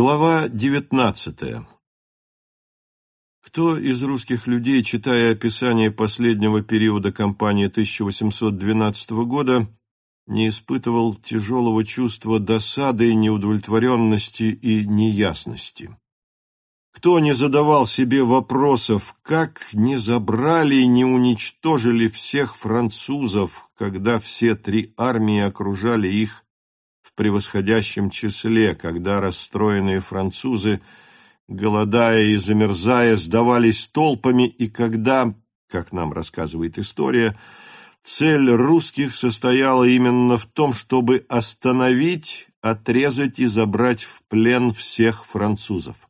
Глава девятнадцатая Кто из русских людей, читая описание последнего периода кампании 1812 года, не испытывал тяжелого чувства досады, неудовлетворенности и неясности? Кто не задавал себе вопросов, как не забрали и не уничтожили всех французов, когда все три армии окружали их превосходящем числе, когда расстроенные французы, голодая и замерзая, сдавались толпами, и когда, как нам рассказывает история, цель русских состояла именно в том, чтобы остановить, отрезать и забрать в плен всех французов.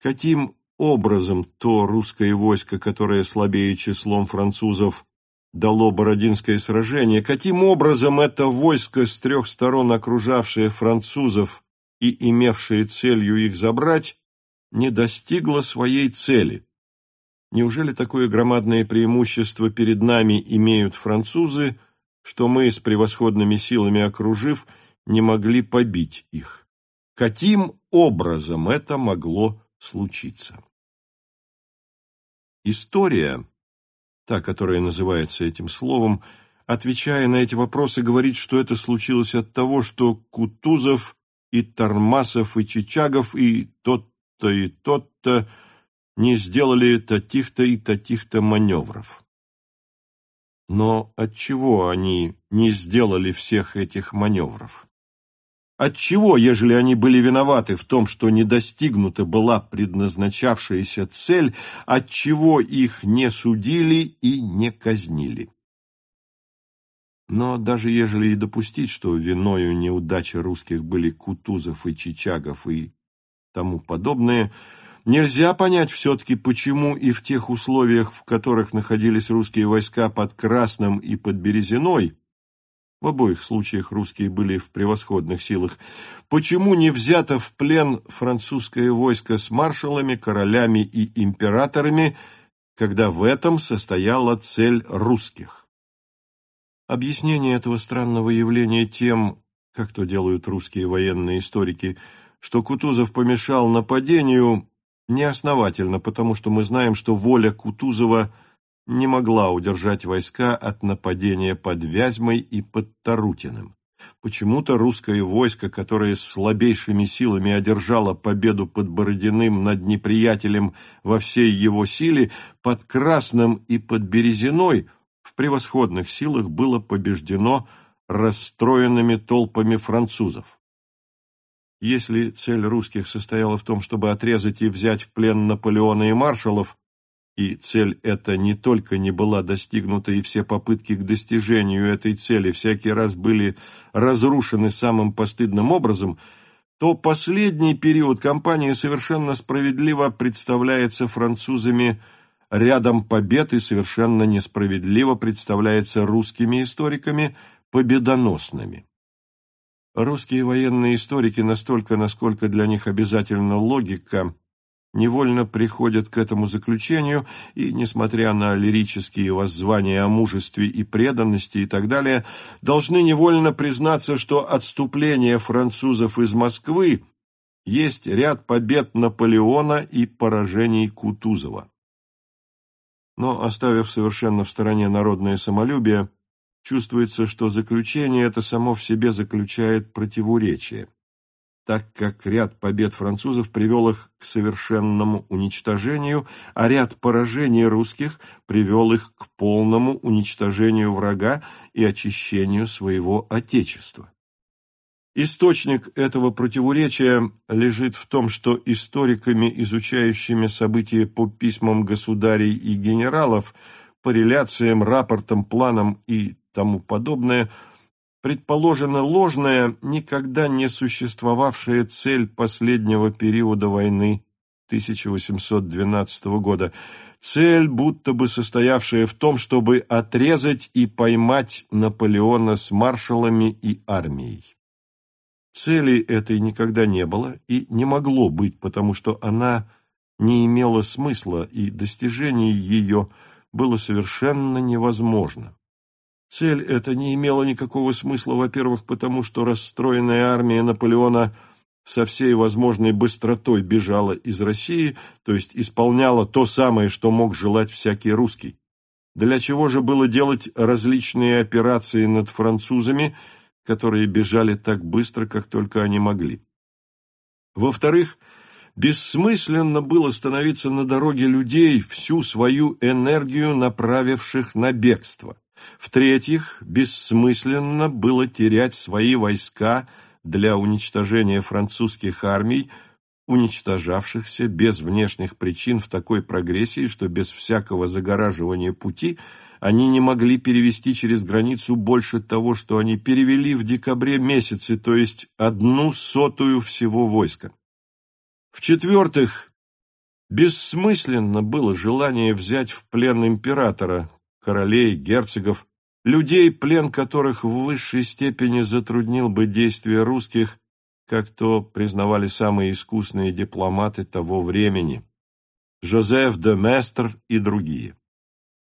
Каким образом то русское войско, которое слабее числом французов, дало Бородинское сражение, каким образом это войско с трех сторон окружавшее французов и имевшее целью их забрать, не достигло своей цели? Неужели такое громадное преимущество перед нами имеют французы, что мы с превосходными силами окружив, не могли побить их? Каким образом это могло случиться. История, та, которая называется этим словом, отвечая на эти вопросы, говорит, что это случилось от того, что Кутузов и Тормасов и Чичагов и тот-то и тот-то не сделали таких-то и таких-то маневров. Но отчего они не сделали всех этих маневров? Отчего, ежели они были виноваты в том, что не достигнута была предназначавшаяся цель, отчего их не судили и не казнили? Но даже ежели и допустить, что виною неудачи русских были Кутузов и Чичагов и тому подобное, нельзя понять все-таки, почему и в тех условиях, в которых находились русские войска под Красным и под Березиной, в обоих случаях русские были в превосходных силах. Почему не взято в плен французское войско с маршалами, королями и императорами, когда в этом состояла цель русских? Объяснение этого странного явления тем, как то делают русские военные историки, что Кутузов помешал нападению, неосновательно, потому что мы знаем, что воля Кутузова – не могла удержать войска от нападения под Вязьмой и под Тарутиным. Почему-то русское войско, которое с слабейшими силами одержало победу под Бородиным над неприятелем во всей его силе, под Красным и под Березиной в превосходных силах было побеждено расстроенными толпами французов. Если цель русских состояла в том, чтобы отрезать и взять в плен Наполеона и маршалов, и цель эта не только не была достигнута, и все попытки к достижению этой цели всякий раз были разрушены самым постыдным образом, то последний период кампании совершенно справедливо представляется французами рядом побед и совершенно несправедливо представляется русскими историками победоносными. Русские военные историки настолько, насколько для них обязательна логика, невольно приходят к этому заключению и, несмотря на лирические воззвания о мужестве и преданности и так далее, должны невольно признаться, что отступление французов из Москвы есть ряд побед Наполеона и поражений Кутузова. Но, оставив совершенно в стороне народное самолюбие, чувствуется, что заключение это само в себе заключает противоречие так как ряд побед французов привел их к совершенному уничтожению, а ряд поражений русских привел их к полному уничтожению врага и очищению своего отечества. Источник этого противоречия лежит в том, что историками, изучающими события по письмам государей и генералов, по реляциям, рапортам, планам и тому подобное – предположена ложная, никогда не существовавшая цель последнего периода войны 1812 года, цель, будто бы состоявшая в том, чтобы отрезать и поймать Наполеона с маршалами и армией. Цели этой никогда не было и не могло быть, потому что она не имела смысла, и достижение ее было совершенно невозможно. Цель эта не имела никакого смысла, во-первых, потому что расстроенная армия Наполеона со всей возможной быстротой бежала из России, то есть исполняла то самое, что мог желать всякий русский. Для чего же было делать различные операции над французами, которые бежали так быстро, как только они могли? Во-вторых, бессмысленно было становиться на дороге людей, всю свою энергию направивших на бегство. В-третьих, бессмысленно было терять свои войска для уничтожения французских армий, уничтожавшихся без внешних причин в такой прогрессии, что без всякого загораживания пути они не могли перевести через границу больше того, что они перевели в декабре месяце, то есть одну сотую всего войска. В-четвертых, бессмысленно было желание взять в плен императора, королей, герцогов, людей, плен которых в высшей степени затруднил бы действия русских, как то признавали самые искусные дипломаты того времени, Жозеф де Местр и другие.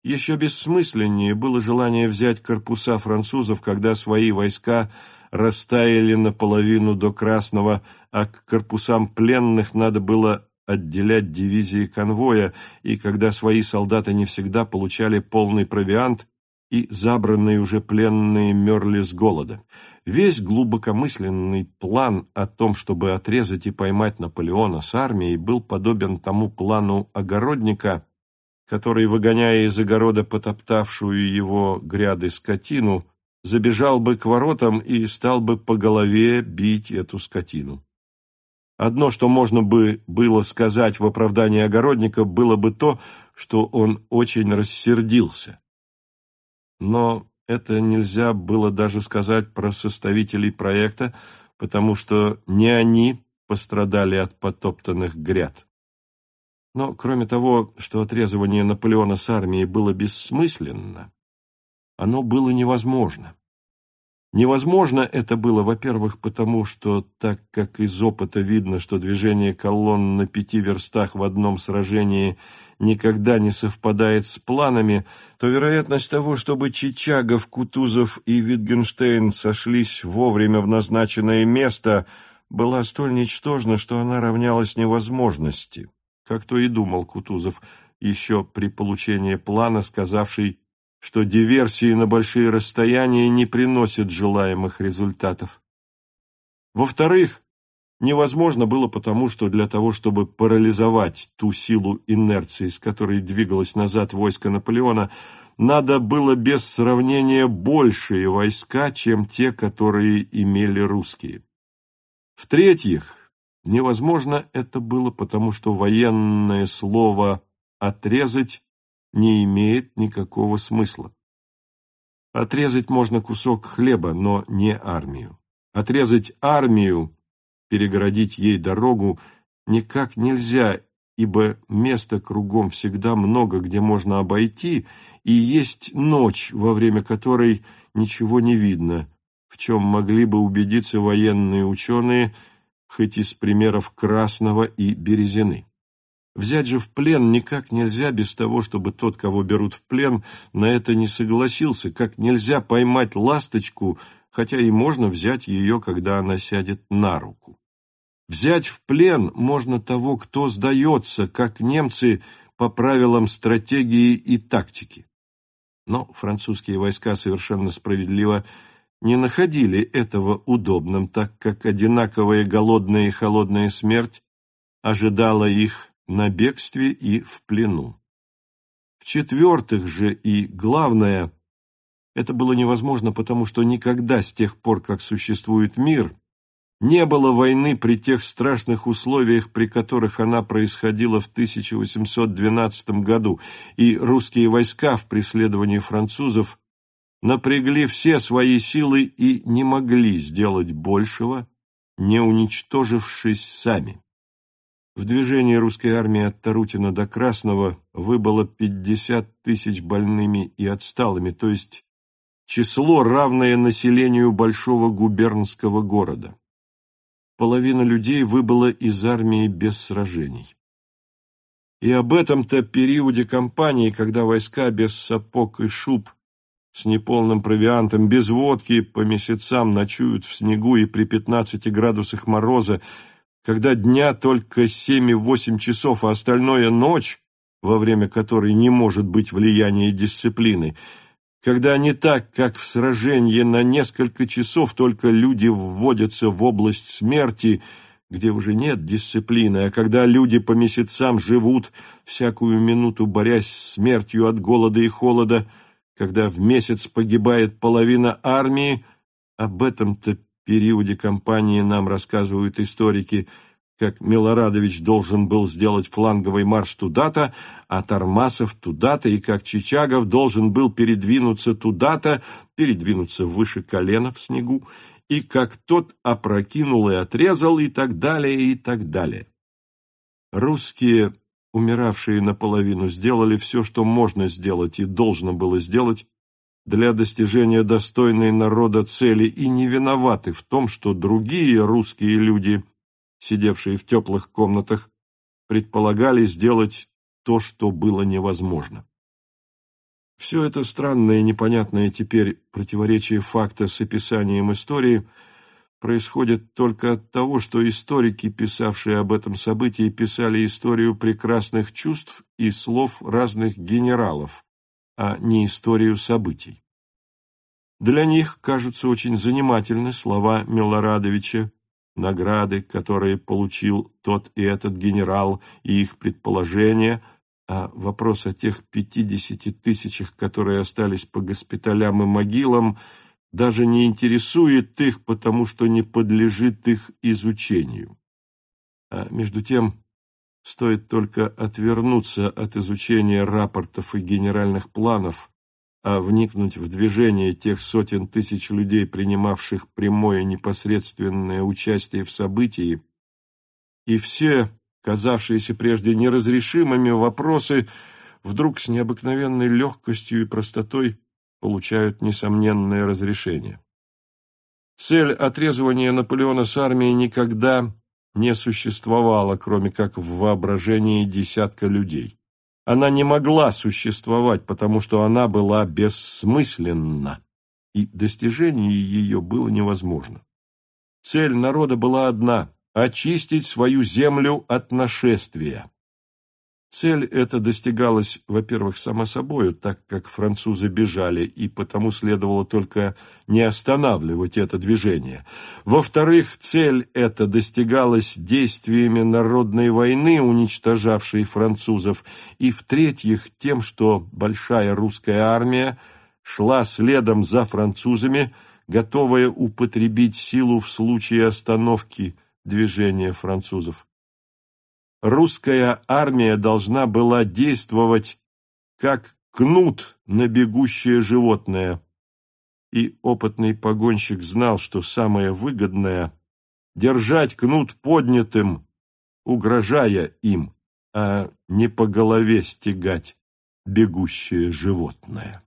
Еще бессмысленнее было желание взять корпуса французов, когда свои войска растаяли наполовину до Красного, а к корпусам пленных надо было отделять дивизии конвоя, и когда свои солдаты не всегда получали полный провиант, и забранные уже пленные мерли с голода. Весь глубокомысленный план о том, чтобы отрезать и поймать Наполеона с армией, был подобен тому плану огородника, который, выгоняя из огорода потоптавшую его гряды скотину, забежал бы к воротам и стал бы по голове бить эту скотину. Одно, что можно бы было сказать в оправдании огородника, было бы то, что он очень рассердился. Но это нельзя было даже сказать про составителей проекта, потому что не они пострадали от потоптанных гряд. Но кроме того, что отрезывание Наполеона с армией было бессмысленно, оно было невозможно. Невозможно это было, во-первых, потому что, так как из опыта видно, что движение колонн на пяти верстах в одном сражении никогда не совпадает с планами, то вероятность того, чтобы Чичагов, Кутузов и Витгенштейн сошлись вовремя в назначенное место, была столь ничтожна, что она равнялась невозможности, как то и думал Кутузов еще при получении плана, сказавший что диверсии на большие расстояния не приносят желаемых результатов. Во-вторых, невозможно было потому, что для того, чтобы парализовать ту силу инерции, с которой двигалось назад войско Наполеона, надо было без сравнения большие войска, чем те, которые имели русские. В-третьих, невозможно это было потому, что военное слово «отрезать» не имеет никакого смысла. Отрезать можно кусок хлеба, но не армию. Отрезать армию, перегородить ей дорогу никак нельзя, ибо места кругом всегда много, где можно обойти, и есть ночь, во время которой ничего не видно, в чем могли бы убедиться военные ученые, хоть из примеров Красного и Березины. Взять же в плен никак нельзя без того, чтобы тот, кого берут в плен, на это не согласился, как нельзя поймать ласточку, хотя и можно взять ее, когда она сядет на руку. Взять в плен можно того, кто сдается, как немцы по правилам стратегии и тактики. Но французские войска совершенно справедливо не находили этого удобным, так как одинаковая голодная и холодная смерть ожидала их на бегстве и в плену. В-четвертых же и главное, это было невозможно, потому что никогда с тех пор, как существует мир, не было войны при тех страшных условиях, при которых она происходила в 1812 году, и русские войска в преследовании французов напрягли все свои силы и не могли сделать большего, не уничтожившись сами. В движении русской армии от Тарутина до Красного выбыло 50 тысяч больными и отсталыми, то есть число, равное населению большого губернского города. Половина людей выбыла из армии без сражений. И об этом-то периоде кампании, когда войска без сапог и шуб с неполным провиантом, без водки, по месяцам ночуют в снегу и при 15 градусах мороза, когда дня только 7-8 часов, а остальное ночь, во время которой не может быть влияния дисциплины, когда не так, как в сражении на несколько часов только люди вводятся в область смерти, где уже нет дисциплины, а когда люди по месяцам живут, всякую минуту борясь с смертью от голода и холода, когда в месяц погибает половина армии, об этом-то периоде кампании нам рассказывают историки – как Милорадович должен был сделать фланговый марш туда-то, а Тармасов туда-то, и как Чичагов должен был передвинуться туда-то, передвинуться выше колена в снегу, и как тот опрокинул и отрезал, и так далее, и так далее. Русские, умиравшие наполовину, сделали все, что можно сделать и должно было сделать для достижения достойной народа цели, и не виноваты в том, что другие русские люди – сидевшие в теплых комнатах, предполагали сделать то, что было невозможно. Все это странное и непонятное теперь противоречие факта с описанием истории происходит только от того, что историки, писавшие об этом событии, писали историю прекрасных чувств и слов разных генералов, а не историю событий. Для них кажутся очень занимательны слова Милорадовича награды, которые получил тот и этот генерал, и их предположения, а вопрос о тех пятидесяти тысячах, которые остались по госпиталям и могилам, даже не интересует их, потому что не подлежит их изучению. А между тем, стоит только отвернуться от изучения рапортов и генеральных планов – а вникнуть в движение тех сотен тысяч людей, принимавших прямое непосредственное участие в событии, и все, казавшиеся прежде неразрешимыми вопросы, вдруг с необыкновенной легкостью и простотой получают несомненное разрешение. Цель отрезывания Наполеона с армией никогда не существовала, кроме как в воображении десятка людей она не могла существовать, потому что она была бессмысленна, и достижение ее было невозможно. Цель народа была одна – очистить свою землю от нашествия. Цель эта достигалась, во-первых, само собою, так как французы бежали, и потому следовало только не останавливать это движение. Во-вторых, цель эта достигалась действиями народной войны, уничтожавшей французов, и, в-третьих, тем, что большая русская армия шла следом за французами, готовая употребить силу в случае остановки движения французов русская армия должна была действовать как кнут на бегущее животное. И опытный погонщик знал, что самое выгодное – держать кнут поднятым, угрожая им, а не по голове стегать бегущее животное.